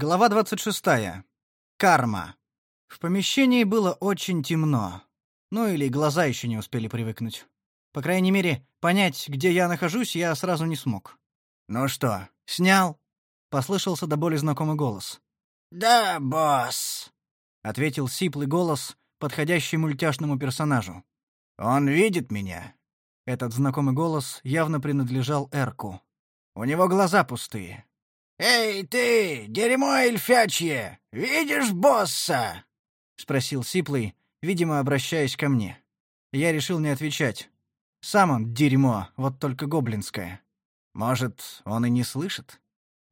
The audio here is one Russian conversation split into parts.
Глава 26. Карма. В помещении было очень темно. Ну или глаза еще не успели привыкнуть. По крайней мере, понять, где я нахожусь, я сразу не смог. «Ну что, снял?» — послышался до боли знакомый голос. «Да, босс», — ответил сиплый голос, подходящий мультяшному персонажу. «Он видит меня?» Этот знакомый голос явно принадлежал Эрку. «У него глаза пустые. «Эй, ты, дерьмо эльфячье, видишь босса?» — спросил Сиплый, видимо, обращаясь ко мне. Я решил не отвечать. Сам он дерьмо, вот только гоблинское. Может, он и не слышит?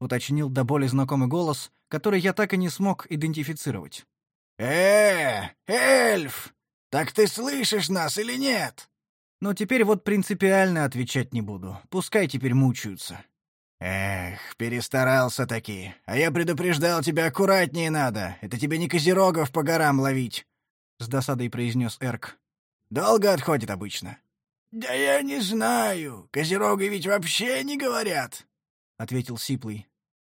Уточнил до боли знакомый голос, который я так и не смог идентифицировать. «Э, эльф, так ты слышишь нас или нет?» Но теперь вот принципиально отвечать не буду. Пускай теперь мучаются. «Эх, перестарался таки. А я предупреждал тебя, аккуратнее надо. Это тебе не козерогов по горам ловить», — с досадой произнес Эрк. «Долго отходит обычно». «Да я не знаю. Козерога ведь вообще не говорят», — ответил Сиплый.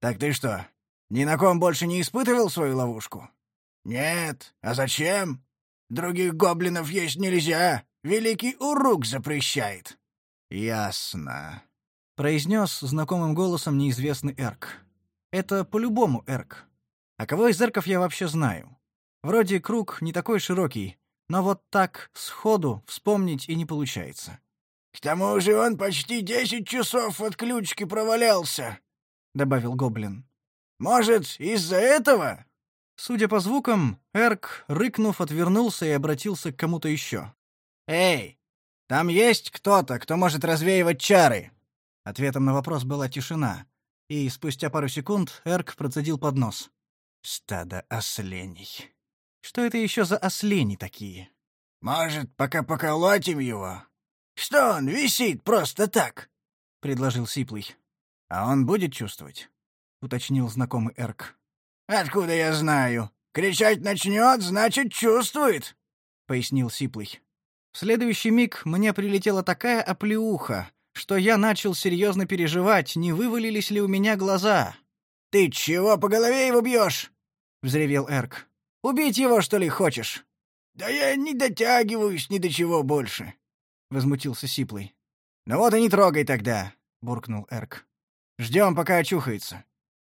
«Так ты что, ни на ком больше не испытывал свою ловушку?» «Нет. А зачем? Других гоблинов есть нельзя. Великий Урук запрещает». «Ясно», произнес знакомым голосом неизвестный Эрк. Это по-любому Эрк. А кого из эрков я вообще знаю? Вроде круг не такой широкий, но вот так сходу вспомнить и не получается. К тому же он почти десять часов от ключки провалялся, добавил гоблин. Может, из-за этого? Судя по звукам, Эрк, рыкнув, отвернулся и обратился к кому-то еще. «Эй, там есть кто-то, кто может развеивать чары?» Ответом на вопрос была тишина, и спустя пару секунд Эрк процедил под нос. «Стадо осленей. Что это еще за ослени такие?» «Может, пока поколотим его? Что он висит просто так?» — предложил Сиплый. «А он будет чувствовать?» — уточнил знакомый Эрк. «Откуда я знаю? Кричать начнет, значит, чувствует», — пояснил Сиплый. В следующий миг мне прилетела такая оплеуха, что я начал серьезно переживать, не вывалились ли у меня глаза. «Ты чего по голове его бьешь?» — взревел Эрк. «Убить его, что ли, хочешь?» «Да я не дотягиваюсь ни до чего больше», — возмутился Сиплый. «Ну вот и не трогай тогда», — буркнул Эрк. «Ждем, пока очухается.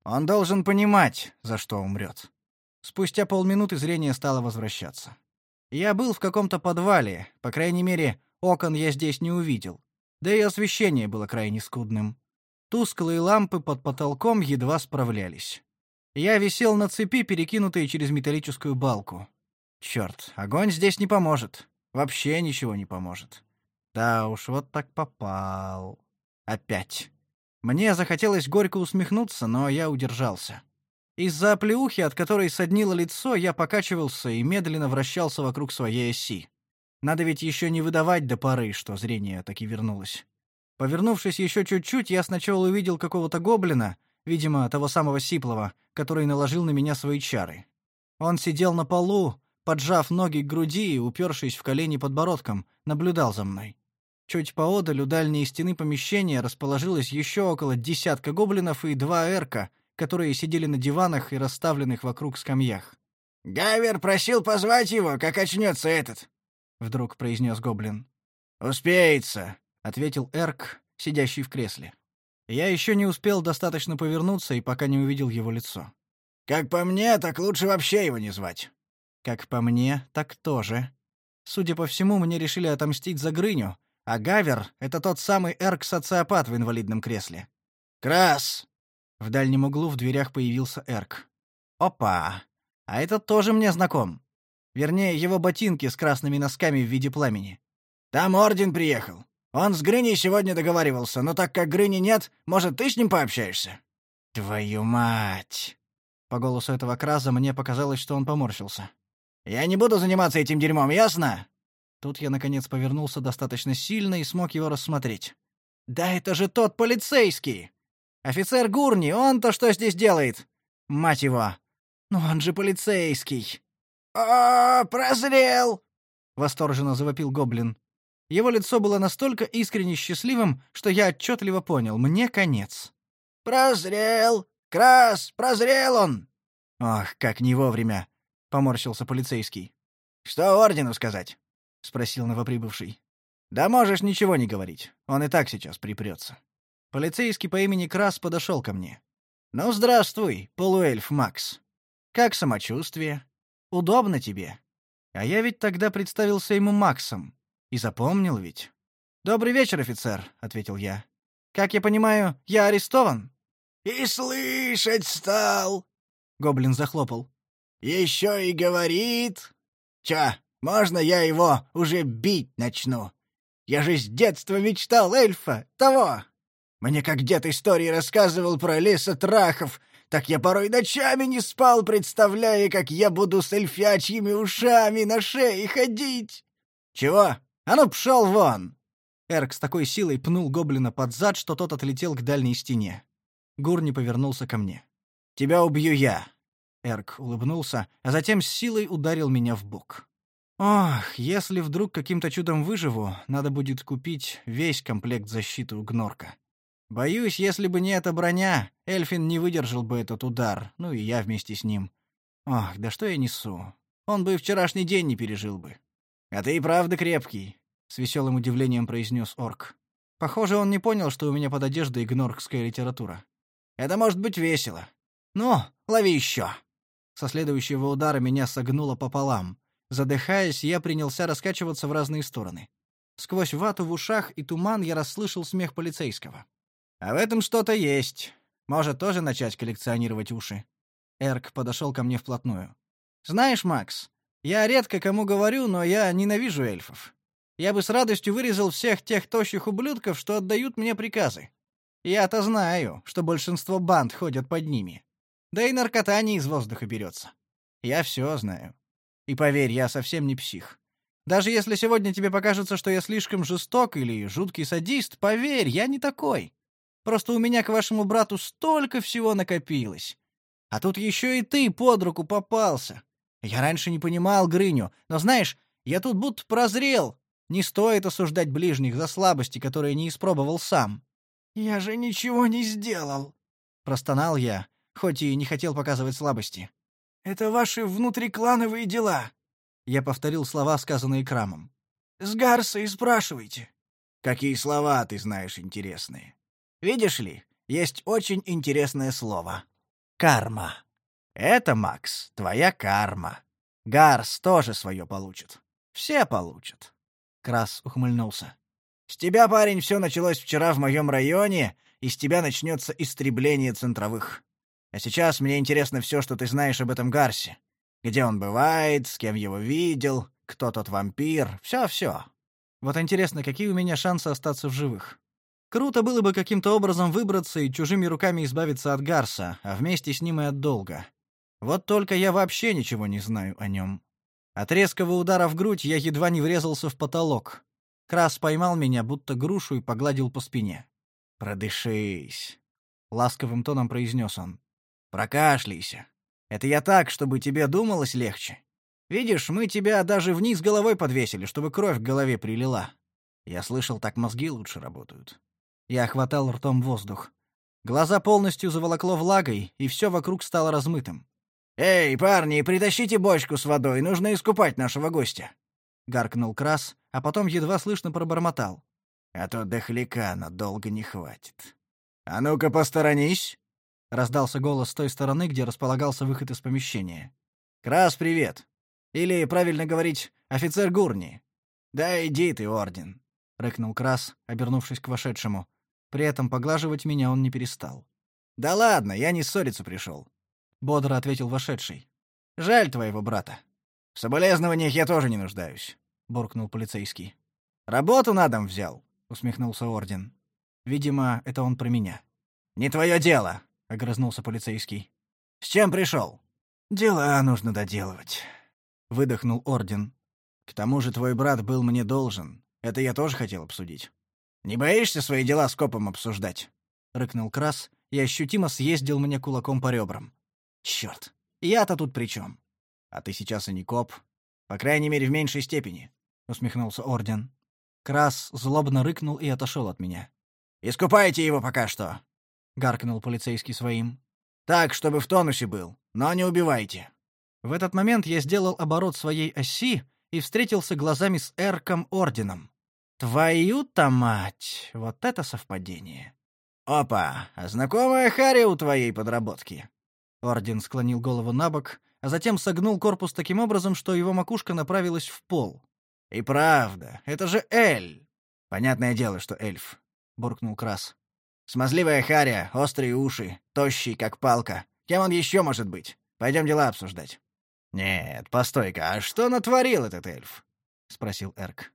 Он должен понимать, за что умрет». Спустя полминуты зрение стало возвращаться. Я был в каком-то подвале, по крайней мере, окон я здесь не увидел. Да и освещение было крайне скудным. Тусклые лампы под потолком едва справлялись. Я висел на цепи, перекинутой через металлическую балку. Черт, огонь здесь не поможет. Вообще ничего не поможет. Да уж, вот так попал. Опять. Мне захотелось горько усмехнуться, но я удержался. Из-за оплеухи, от которой соднило лицо, я покачивался и медленно вращался вокруг своей оси. Надо ведь еще не выдавать до поры, что зрение таки вернулось. Повернувшись еще чуть-чуть, я сначала увидел какого-то гоблина, видимо, того самого Сиплова, который наложил на меня свои чары. Он сидел на полу, поджав ноги к груди и упершись в колени подбородком, наблюдал за мной. Чуть поодаль у дальней стены помещения расположилось еще около десятка гоблинов и два эрка, которые сидели на диванах и расставленных вокруг скамьях. «Гавер просил позвать его, как очнется этот», — вдруг произнес гоблин. «Успеется», — ответил Эрк, сидящий в кресле. Я еще не успел достаточно повернуться и пока не увидел его лицо. «Как по мне, так лучше вообще его не звать». «Как по мне, так тоже. Судя по всему, мне решили отомстить за Грыню, а Гавер — это тот самый Эрк-социопат в инвалидном кресле». «Крас!» В дальнем углу в дверях появился Эрк. «Опа! А этот тоже мне знаком. Вернее, его ботинки с красными носками в виде пламени. Там орден приехал. Он с Грыней сегодня договаривался, но так как Грыни нет, может, ты с ним пообщаешься? Твою мать. По голосу этого краза мне показалось, что он поморщился. Я не буду заниматься этим дерьмом, ясно? Тут я наконец повернулся достаточно сильно и смог его рассмотреть. Да это же тот полицейский. Офицер Гурни, он-то что здесь делает? Мать его. Ну он же полицейский. «О, прозрел!» — восторженно завопил гоблин. Его лицо было настолько искренне счастливым, что я отчетливо понял — мне конец. «Прозрел! Крас, прозрел он!» «Ох, как не вовремя!» — поморщился полицейский. «Что ордену сказать?» — спросил новоприбывший. «Да можешь ничего не говорить. Он и так сейчас припрется». Полицейский по имени Крас подошел ко мне. «Ну, здравствуй, полуэльф Макс. Как самочувствие? Удобно тебе?» А я ведь тогда представился ему Максом. И запомнил ведь. «Добрый вечер, офицер», — ответил я. «Как я понимаю, я арестован?» «И слышать стал!» — гоблин захлопал. «Еще и говорит! Чё, можно я его уже бить начну? Я же с детства мечтал эльфа, того! Мне как дед истории рассказывал про лесотрахов, так я порой ночами не спал, представляя, как я буду с эльфячьими ушами на шее ходить. Чего? А ну, пшел вон!» Эрк с такой силой пнул гоблина под зад, что тот отлетел к дальней стене. Гурни повернулся ко мне. «Тебя убью я!» Эрк улыбнулся, а затем с силой ударил меня в бок. «Ох, если вдруг каким-то чудом выживу, надо будет купить весь комплект защиты у Гнорка. Боюсь, если бы не эта броня, Эльфин не выдержал бы этот удар, ну и я вместе с ним. Ох, да что я несу. Он бы вчерашний день не пережил бы. А ты и правда крепкий, с веселым удивлением произнес орк. Похоже, он не понял, что у меня под одеждой гноркская литература. Это может быть весело. Ну, лови еще. Со следующего удара меня согнуло пополам. Задыхаясь, я принялся раскачиваться в разные стороны. Сквозь вату в ушах и туман я расслышал смех полицейского. А в этом что-то есть. Может тоже начать коллекционировать уши. Эрк подошел ко мне вплотную. Знаешь, Макс, я редко кому говорю, но я ненавижу эльфов. Я бы с радостью вырезал всех тех тощих ублюдков, что отдают мне приказы. Я-то знаю, что большинство банд ходят под ними. Да и наркота не из воздуха берется. Я все знаю. И поверь, я совсем не псих. Даже если сегодня тебе покажется, что я слишком жесток или жуткий садист, поверь, я не такой. Просто у меня к вашему брату столько всего накопилось. А тут еще и ты под руку попался. Я раньше не понимал Грыню, но знаешь, я тут будто прозрел. Не стоит осуждать ближних за слабости, которые не испробовал сам. Я же ничего не сделал, простонал я, хоть и не хотел показывать слабости. Это ваши внутриклановые дела. Я повторил слова, сказанные Крамом. С Гарса и спрашивайте. Какие слова ты знаешь интересные? Видишь ли, есть очень интересное слово. Карма. Это, Макс, твоя карма. Гарс тоже свое получит. Все получат. Крас ухмыльнулся. С тебя, парень, все началось вчера в моем районе, и с тебя начнется истребление центровых. А сейчас мне интересно все, что ты знаешь об этом Гарсе. Где он бывает, с кем его видел, кто тот вампир, все-все. Вот интересно, какие у меня шансы остаться в живых? Круто было бы каким-то образом выбраться и чужими руками избавиться от Гарса, а вместе с ним и от долга. Вот только я вообще ничего не знаю о нем. От резкого удара в грудь я едва не врезался в потолок. Крас поймал меня, будто грушу, и погладил по спине. «Продышись», — ласковым тоном произнес он. «Прокашляйся. Это я так, чтобы тебе думалось легче. Видишь, мы тебя даже вниз головой подвесили, чтобы кровь к голове прилила. Я слышал, так мозги лучше работают. Я хватал ртом воздух. Глаза полностью заволокло влагой, и все вокруг стало размытым. «Эй, парни, притащите бочку с водой, нужно искупать нашего гостя!» Гаркнул Крас, а потом едва слышно пробормотал. «А то дохляка надолго не хватит». «А ну-ка, посторонись!» — раздался голос с той стороны, где располагался выход из помещения. «Крас, привет! Или, правильно говорить, офицер Гурни. Да иди ты, Орден!» — рыкнул Крас, обернувшись к вошедшему. При этом поглаживать меня он не перестал. «Да ладно, я не ссориться пришел», — бодро ответил вошедший. «Жаль твоего брата». «В соболезнованиях я тоже не нуждаюсь», — буркнул полицейский. «Работу на дом взял», — усмехнулся Орден. «Видимо, это он про меня». «Не твое дело», — огрызнулся полицейский. «С чем пришел?» «Дела нужно доделывать», — выдохнул Орден. «К тому же твой брат был мне должен. Это я тоже хотел обсудить». «Не боишься свои дела с копом обсуждать?» — рыкнул Крас и ощутимо съездил мне кулаком по ребрам. «Чёрт, я-то тут при чем? «А ты сейчас и не коп. По крайней мере, в меньшей степени», — усмехнулся Орден. Крас злобно рыкнул и отошел от меня. «Искупайте его пока что!» — гаркнул полицейский своим. Так, чтобы в тонусе был, но не убивайте». В этот момент я сделал оборот своей оси и встретился глазами с Эрком Орденом. Твою-то мать! Вот это совпадение. «Опа! Знакомая Харри у твоей подработки?» Орден склонил голову на бок, а затем согнул корпус таким образом, что его макушка направилась в пол. «И правда, это же Эль!» «Понятное дело, что эльф», — буркнул Крас. «Смазливая Харя, острые уши, тощий, как палка. Кем он еще может быть? Пойдем дела обсуждать». «Нет, постой-ка, а что натворил этот эльф?» — спросил Эрк.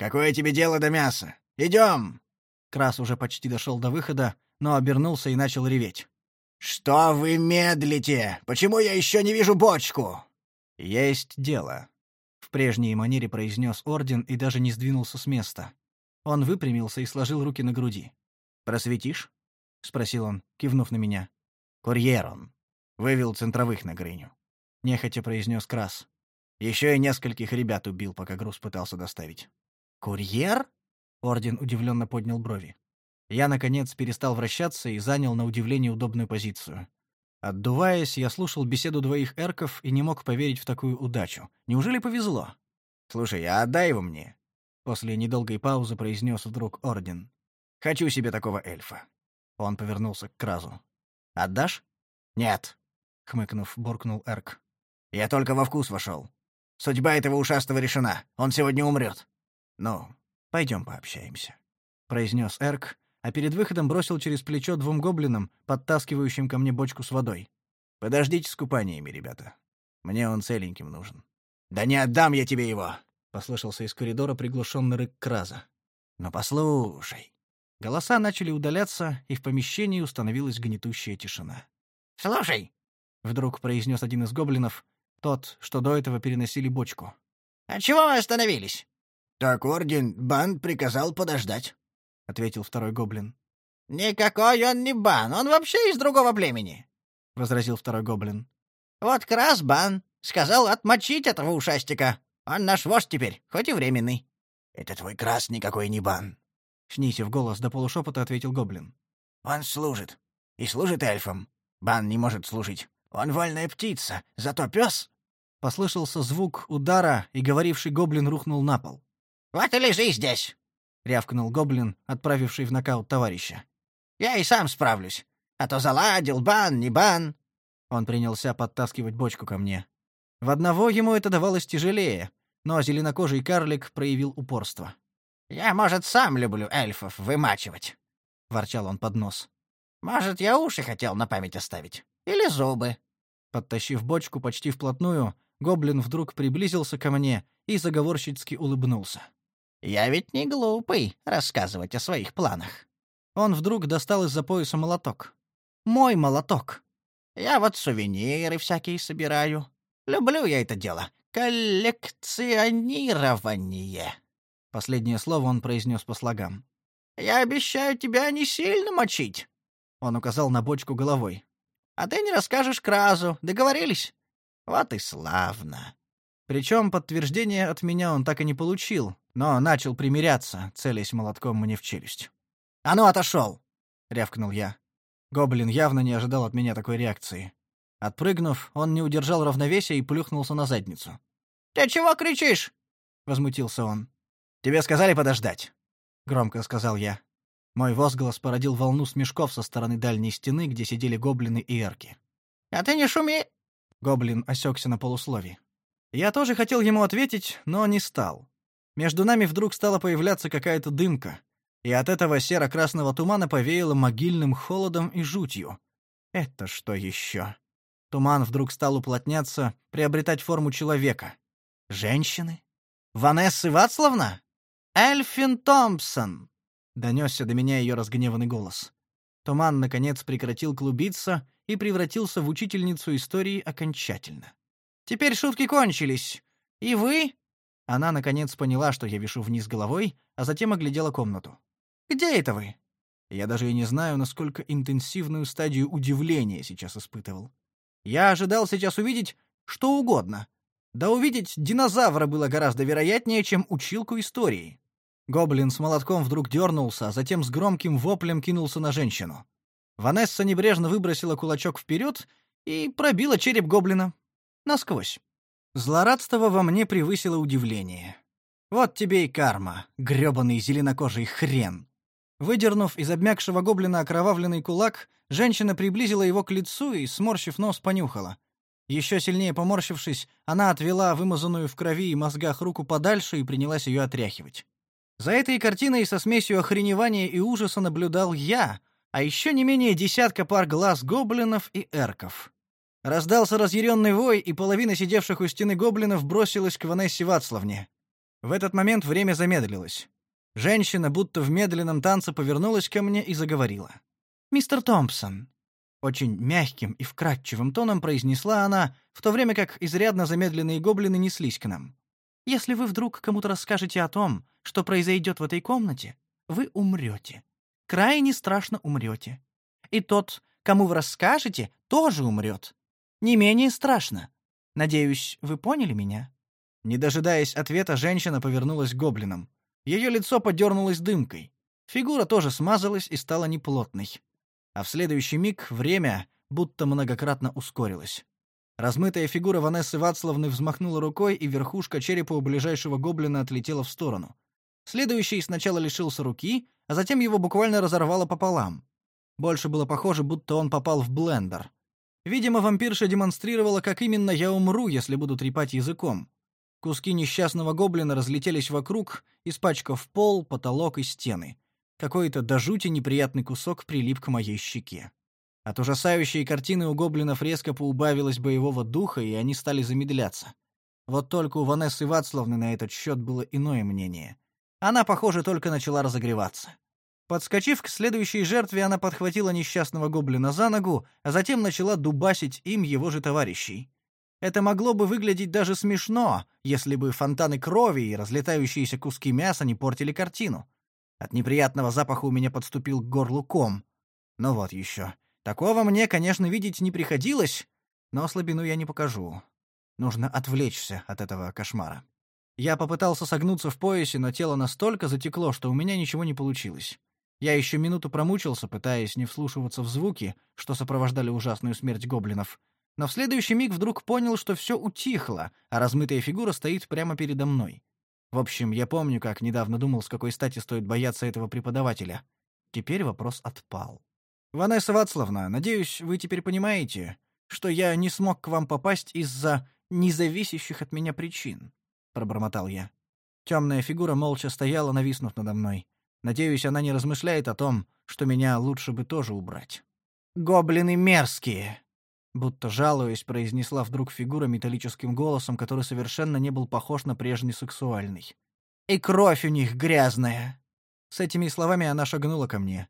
«Какое тебе дело до мяса? Идем!» Крас уже почти дошел до выхода, но обернулся и начал реветь. «Что вы медлите? Почему я еще не вижу бочку?» «Есть дело», — в прежней манере произнес Орден и даже не сдвинулся с места. Он выпрямился и сложил руки на груди. «Просветишь?» — спросил он, кивнув на меня. «Курьер он. Вывел центровых на Грыню», — нехотя произнес Крас. Еще и нескольких ребят убил, пока груз пытался доставить. «Курьер?» Орден удивленно поднял брови. Я, наконец, перестал вращаться и занял на удивление удобную позицию. Отдуваясь, я слушал беседу двоих эрков и не мог поверить в такую удачу. Неужели повезло? «Слушай, а отдай его мне», — после недолгой паузы произнес вдруг Орден. «Хочу себе такого эльфа». Он повернулся к Кразу. «Отдашь?» «Нет», — хмыкнув, буркнул Эрк. «Я только во вкус вошел. Судьба этого ушастого решена. Он сегодня умрет. Ну, Пойдем пообщаемся», — произнес Эрк, а перед выходом бросил через плечо двум гоблинам, подтаскивающим ко мне бочку с водой. «Подождите с купаниями, ребята. Мне он целеньким нужен». «Да не отдам я тебе его!» — послышался из коридора приглушенный рык Краза. «Но послушай». Голоса начали удаляться, и в помещении установилась гнетущая тишина. «Слушай!» — вдруг произнес один из гоблинов, тот, что до этого переносили бочку. «А чего вы остановились? «Так орден Бан приказал подождать», — ответил второй гоблин. «Никакой он не Бан, он вообще из другого племени», — возразил второй гоблин. «Вот Крас Бан сказал отмочить этого ушастика. Он наш вождь теперь, хоть и временный». «Это твой Крас никакой не Бан», — снизив голос до полушепота, ответил гоблин. «Он служит. И служит эльфам. Бан не может служить. Он вольная птица, зато пес...» Послышался звук удара, и говоривший гоблин рухнул на пол. Вот и лежи здесь!» — рявкнул гоблин, отправивший в нокаут товарища. «Я и сам справлюсь. А то заладил, бан, не бан!» Он принялся подтаскивать бочку ко мне. В одного ему это давалось тяжелее, но зеленокожий карлик проявил упорство. «Я, может, сам люблю эльфов вымачивать», — ворчал он под нос. «Может, я уши хотел на память оставить. Или зубы». Подтащив бочку почти вплотную, гоблин вдруг приблизился ко мне и заговорщицки улыбнулся. Я ведь не глупый рассказывать о своих планах. Он вдруг достал из-за пояса молоток. Мой молоток. Я вот сувениры всякие собираю. Люблю я это дело. Коллекционирование. Последнее слово он произнес по слогам. Я обещаю тебя не сильно мочить. Он указал на бочку головой. А ты не расскажешь Кразу. Договорились? Вот и славно. Причем подтверждение от меня он так и не получил, но начал примиряться, целясь молотком мне в челюсть. «А ну, отошел!» — рявкнул я. Гоблин явно не ожидал от меня такой реакции. Отпрыгнув, он не удержал равновесия и плюхнулся на задницу. «Ты чего кричишь?» — возмутился он. «Тебе сказали подождать», — громко сказал я. Мой возглас породил волну смешков со стороны дальней стены, где сидели гоблины и эрки. «А ты не шуми!» Гоблин осекся на полуслове. Я тоже хотел ему ответить, но не стал. Между нами вдруг стала появляться какая-то дымка, и от этого серо-красного тумана повеяло могильным холодом и жутью. Это что еще? Туман вдруг стал уплотняться, приобретать форму человека. Женщины? Ванессы Вацлавна? Эльфин Томпсон! Донесся до меня ее разгневанный голос. Туман, наконец, прекратил клубиться и превратился в учительницу истории окончательно. Теперь шутки кончились. И вы?» Она, наконец, поняла, что я вишу вниз головой, а затем оглядела комнату. «Где это вы?» Я даже и не знаю, насколько интенсивную стадию удивления сейчас испытывал. Я ожидал сейчас увидеть что угодно. Да увидеть динозавра было гораздо вероятнее, чем училку истории. Гоблин с молотком вдруг дернулся, а затем с громким воплем кинулся на женщину. Ванесса небрежно выбросила кулачок вперед и пробила череп гоблина. Насквозь. Злорадство во мне превысило удивление. Вот тебе и карма, грёбаный зеленокожий хрен. Выдернув из обмякшего гоблина окровавленный кулак, женщина приблизила его к лицу и, сморщив нос, понюхала. Еще сильнее поморщившись, она отвела вымазанную в крови и мозгах руку подальше и принялась ее отряхивать. За этой картиной со смесью охреневания и ужаса наблюдал я, а еще не менее десятка пар глаз гоблинов и эрков. Раздался разъяренный вой, и половина сидевших у стены гоблинов бросилась к Ванессе Вацлавне. В этот момент время замедлилось. Женщина, будто в медленном танце, повернулась ко мне и заговорила. «Мистер Томпсон», — очень мягким и вкрадчивым тоном произнесла она, в то время как изрядно замедленные гоблины неслись к нам. «Если вы вдруг кому-то расскажете о том, что произойдет в этой комнате, вы умрете крайне страшно умрете. И тот, кому вы расскажете, тоже умрет. Не менее страшно. Надеюсь, вы поняли меня?» Не дожидаясь ответа, женщина повернулась к гоблинам. Ее лицо подернулось дымкой. Фигура тоже смазалась и стала неплотной. А в следующий миг время будто многократно ускорилось. Размытая фигура Ванессы Вацлавны взмахнула рукой, и верхушка черепа у ближайшего гоблина отлетела в сторону. Следующий сначала лишился руки, а затем его буквально разорвало пополам. Больше было похоже, будто он попал в блендер. Видимо, вампирша демонстрировала, как именно я умру, если буду трепать языком. Куски несчастного гоблина разлетелись вокруг, испачкав пол, потолок и стены. Какой-то до жути неприятный кусок прилип к моей щеке. От ужасающей картины у гоблинов резко поубавилось боевого духа, и они стали замедляться. Вот только у Ванессы Вацлавны на этот счет было иное мнение. Она, похоже, только начала разогреваться. Подскочив к следующей жертве, она подхватила несчастного гоблина за ногу, а затем начала дубасить им его же товарищей. Это могло бы выглядеть даже смешно, если бы фонтаны крови и разлетающиеся куски мяса не портили картину. От неприятного запаха у меня подступил к горлу ком. Ну вот еще. Такого мне, конечно, видеть не приходилось, но слабину я не покажу. Нужно отвлечься от этого кошмара. Я попытался согнуться в поясе, но тело настолько затекло, что у меня ничего не получилось. Я еще минуту промучился, пытаясь не вслушиваться в звуки, что сопровождали ужасную смерть гоблинов. Но в следующий миг вдруг понял, что все утихло, а размытая фигура стоит прямо передо мной. В общем, я помню, как недавно думал, с какой стати стоит бояться этого преподавателя. Теперь вопрос отпал. «Ванесса Вацлавна, надеюсь, вы теперь понимаете, что я не смог к вам попасть из-за независящих от меня причин. — пробормотал я. Темная фигура молча стояла, нависнув надо мной. Надеюсь, она не размышляет о том, что меня лучше бы тоже убрать. «Гоблины мерзкие!» Будто жалуясь, произнесла вдруг фигура металлическим голосом, который совершенно не был похож на прежний сексуальный. «И кровь у них грязная!» С этими словами она шагнула ко мне.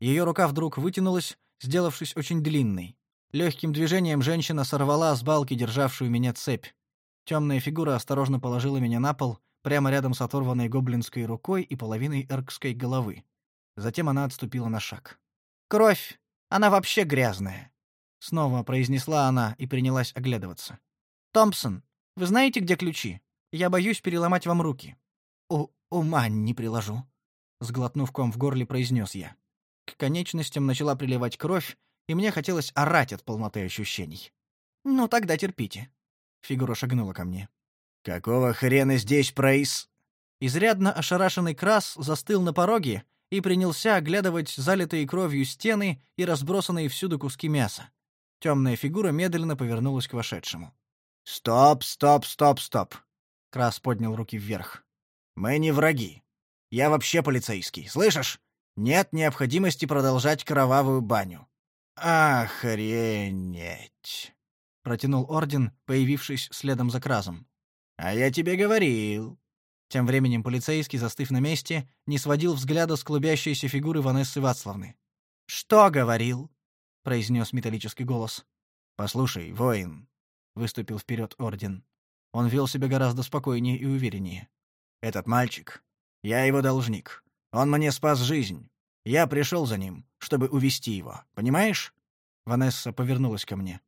Ее рука вдруг вытянулась, сделавшись очень длинной. Легким движением женщина сорвала с балки державшую меня цепь. Темная фигура осторожно положила меня на пол, прямо рядом с оторванной гоблинской рукой и половиной эркской головы. Затем она отступила на шаг. «Кровь! Она вообще грязная!» Снова произнесла она и принялась оглядываться. «Томпсон, вы знаете, где ключи? Я боюсь переломать вам руки». «У ума не приложу», — сглотнув ком в горле, произнес я. К конечностям начала приливать кровь, и мне хотелось орать от полноты ощущений. «Ну, тогда терпите. Фигура шагнула ко мне. «Какого хрена здесь проис...» Изрядно ошарашенный Крас застыл на пороге и принялся оглядывать залитые кровью стены и разбросанные всюду куски мяса. Темная фигура медленно повернулась к вошедшему. «Стоп, стоп, стоп, стоп!» Крас поднял руки вверх. «Мы не враги. Я вообще полицейский, слышишь? Нет необходимости продолжать кровавую баню». «Охренеть!» протянул орден, появившись следом за Кразом. А я тебе говорил. Тем временем полицейский, застыв на месте, не сводил взгляда с клубящейся фигуры Ванессы Вацлавны. «Что говорил?» — произнес металлический голос. «Послушай, воин», — выступил вперед Орден. Он вел себя гораздо спокойнее и увереннее. «Этот мальчик, я его должник. Он мне спас жизнь. Я пришел за ним, чтобы увести его. Понимаешь?» Ванесса повернулась ко мне.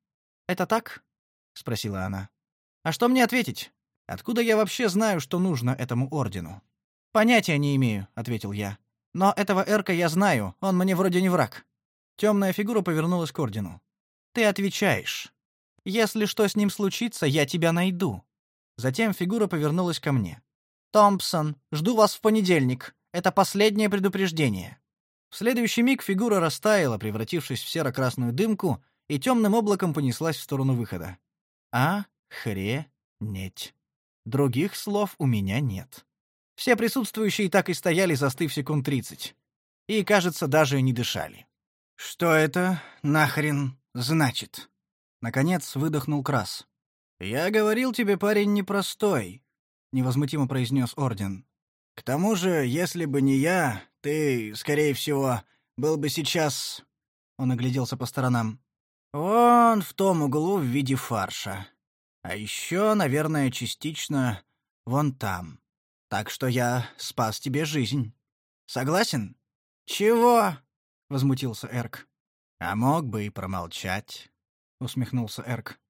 «Это так?» — спросила она. «А что мне ответить? Откуда я вообще знаю, что нужно этому ордену?» «Понятия не имею», — ответил я. «Но этого Эрка я знаю, он мне вроде не враг». Темная фигура повернулась к ордену. «Ты отвечаешь. Если что с ним случится, я тебя найду». Затем фигура повернулась ко мне. «Томпсон, жду вас в понедельник. Это последнее предупреждение». В следующий миг фигура растаяла, превратившись в серо-красную дымку, и темным облаком понеслась в сторону выхода. А, хренеть. Других слов у меня нет. Все присутствующие так и стояли, застыв секунд тридцать. И, кажется, даже не дышали. «Что это нахрен значит?» Наконец выдохнул Крас. «Я говорил тебе, парень непростой», — невозмутимо произнес Орден. «К тому же, если бы не я, ты, скорее всего, был бы сейчас...» Он огляделся по сторонам. «Вон в том углу в виде фарша. А еще, наверное, частично вон там. Так что я спас тебе жизнь. Согласен?» «Чего?» — возмутился Эрк. «А мог бы и промолчать», — усмехнулся Эрк.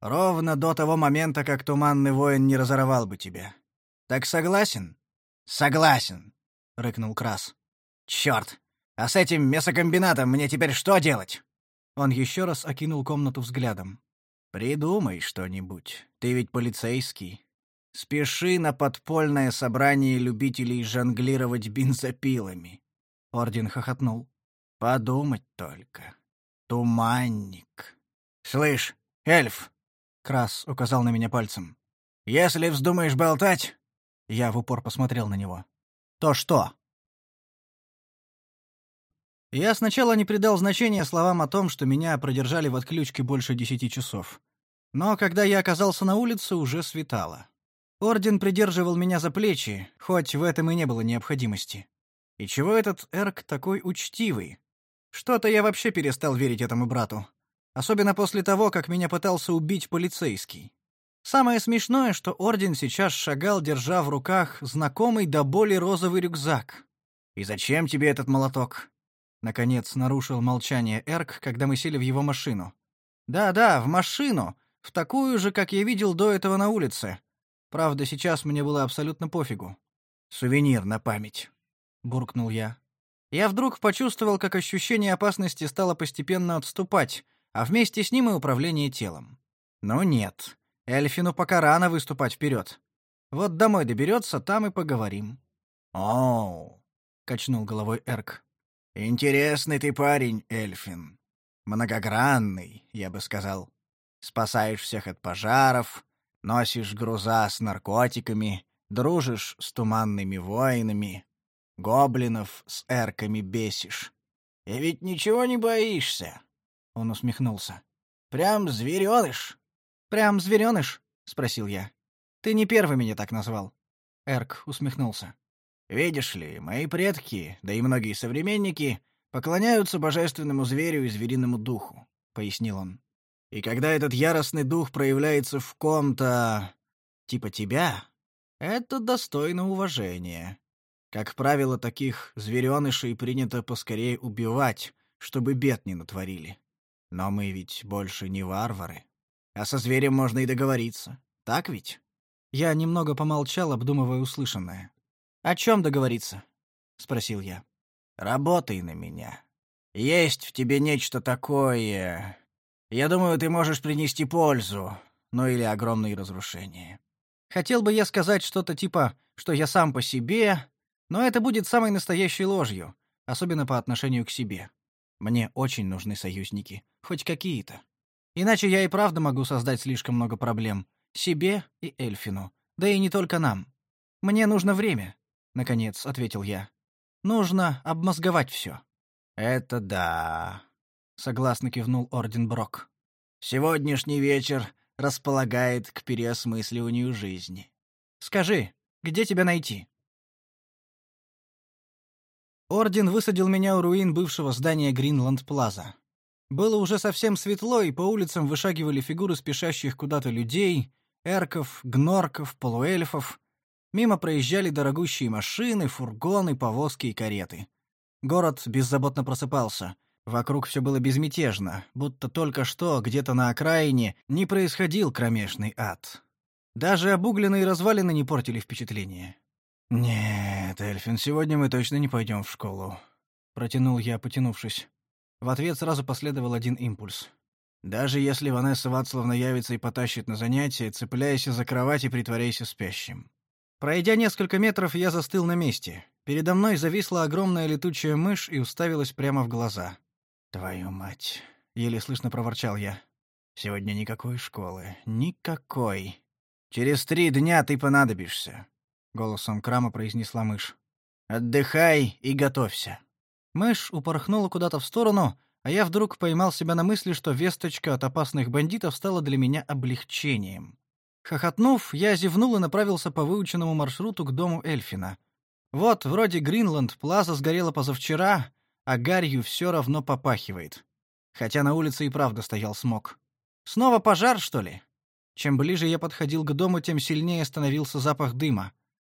«Ровно до того момента, как туманный воин не разорвал бы тебя. Так согласен?» «Согласен», — рыкнул Крас. «Черт! А с этим мясокомбинатом мне теперь что делать?» Он еще раз окинул комнату взглядом. «Придумай что-нибудь. Ты ведь полицейский. Спеши на подпольное собрание любителей жонглировать бензопилами». Орден хохотнул. «Подумать только. Туманник. Слышь, эльф!» Крас указал на меня пальцем. «Если вздумаешь болтать...» Я в упор посмотрел на него. «То что?» Я сначала не придал значения словам о том, что меня продержали в отключке больше десяти часов. Но когда я оказался на улице, уже светало. Орден придерживал меня за плечи, хоть в этом и не было необходимости. И чего этот Эрк такой учтивый? Что-то я вообще перестал верить этому брату. Особенно после того, как меня пытался убить полицейский. Самое смешное, что Орден сейчас шагал, держа в руках знакомый до боли розовый рюкзак. «И зачем тебе этот молоток?» Наконец нарушил молчание Эрк, когда мы сели в его машину. Да-да, в машину, в такую же, как я видел до этого на улице. Правда, сейчас мне было абсолютно пофигу. Сувенир на память, буркнул я. Я вдруг почувствовал, как ощущение опасности стало постепенно отступать, а вместе с ним и управление телом. Но нет, Эльфину пока рано выступать вперед. Вот домой доберется, там и поговорим. О, качнул головой Эрк. Интересный ты парень, Эльфин. Многогранный, я бы сказал. Спасаешь всех от пожаров, носишь груза с наркотиками, дружишь с туманными воинами, гоблинов с эрками бесишь. И ведь ничего не боишься. Он усмехнулся. Прям зверёныш. Прям зверёныш? спросил я. Ты не первый меня так назвал. Эрк усмехнулся. Видишь ли, мои предки, да и многие современники, поклоняются божественному зверю и звериному духу, — пояснил он. И когда этот яростный дух проявляется в ком-то... типа тебя, это достойно уважения. Как правило, таких зверенышей принято поскорее убивать, чтобы бед не натворили. Но мы ведь больше не варвары. А со зверем можно и договориться. Так ведь? Я немного помолчал, обдумывая услышанное. «О чем договориться?» — спросил я. «Работай на меня. Есть в тебе нечто такое. Я думаю, ты можешь принести пользу, ну или огромные разрушения». Хотел бы я сказать что-то типа, что я сам по себе, но это будет самой настоящей ложью, особенно по отношению к себе. Мне очень нужны союзники, хоть какие-то. Иначе я и правда могу создать слишком много проблем. Себе и Эльфину. Да и не только нам. Мне нужно время. — наконец ответил я. «Нужно обмозговать все». «Это да», — согласно кивнул Орден Брок. «Сегодняшний вечер располагает к переосмысливанию жизни. Скажи, где тебя найти?» Орден высадил меня у руин бывшего здания Гринланд-Плаза. Было уже совсем светло, и по улицам вышагивали фигуры спешащих куда-то людей, эрков, гнорков, полуэльфов, Мимо проезжали дорогущие машины, фургоны, повозки и кареты. Город беззаботно просыпался. Вокруг все было безмятежно, будто только что где-то на окраине не происходил кромешный ад. Даже обугленные развалины не портили впечатление. «Нет, Эльфин, сегодня мы точно не пойдем в школу», — протянул я, потянувшись. В ответ сразу последовал один импульс. «Даже если Ванесса Вацлавна явится и потащит на занятия, цепляйся за кровать и притворяйся спящим». Пройдя несколько метров, я застыл на месте. Передо мной зависла огромная летучая мышь и уставилась прямо в глаза. «Твою мать!» — еле слышно проворчал я. «Сегодня никакой школы. Никакой. Через три дня ты понадобишься», — голосом Крама произнесла мышь. «Отдыхай и готовься». Мышь упорхнула куда-то в сторону, а я вдруг поймал себя на мысли, что весточка от опасных бандитов стала для меня облегчением. Хохотнув, я зевнул и направился по выученному маршруту к дому Эльфина. Вот, вроде Гринланд, плаза сгорела позавчера, а гарью все равно попахивает. Хотя на улице и правда стоял смог. Снова пожар, что ли? Чем ближе я подходил к дому, тем сильнее становился запах дыма.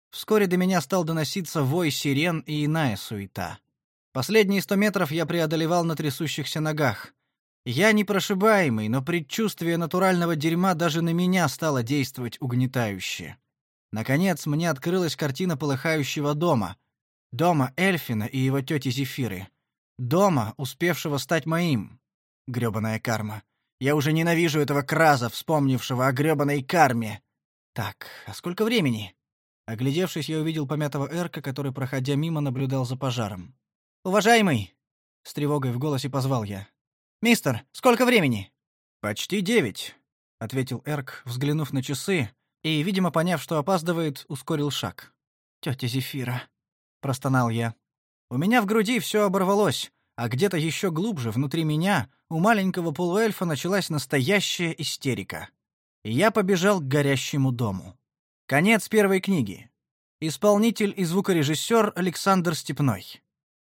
Вскоре до меня стал доноситься вой сирен и иная суета. Последние сто метров я преодолевал на трясущихся ногах. Я непрошибаемый, но предчувствие натурального дерьма даже на меня стало действовать угнетающе. Наконец, мне открылась картина полыхающего дома. Дома Эльфина и его тети Зефиры. Дома, успевшего стать моим. Грёбаная карма. Я уже ненавижу этого краза, вспомнившего о грёбаной карме. Так, а сколько времени? Оглядевшись, я увидел помятого Эрка, который, проходя мимо, наблюдал за пожаром. «Уважаемый!» — с тревогой в голосе позвал я. «Мистер, сколько времени?» «Почти девять», — ответил Эрк, взглянув на часы, и, видимо, поняв, что опаздывает, ускорил шаг. «Тетя Зефира», — простонал я. У меня в груди все оборвалось, а где-то еще глубже, внутри меня, у маленького полуэльфа началась настоящая истерика. И я побежал к горящему дому. Конец первой книги. Исполнитель и звукорежиссер Александр Степной.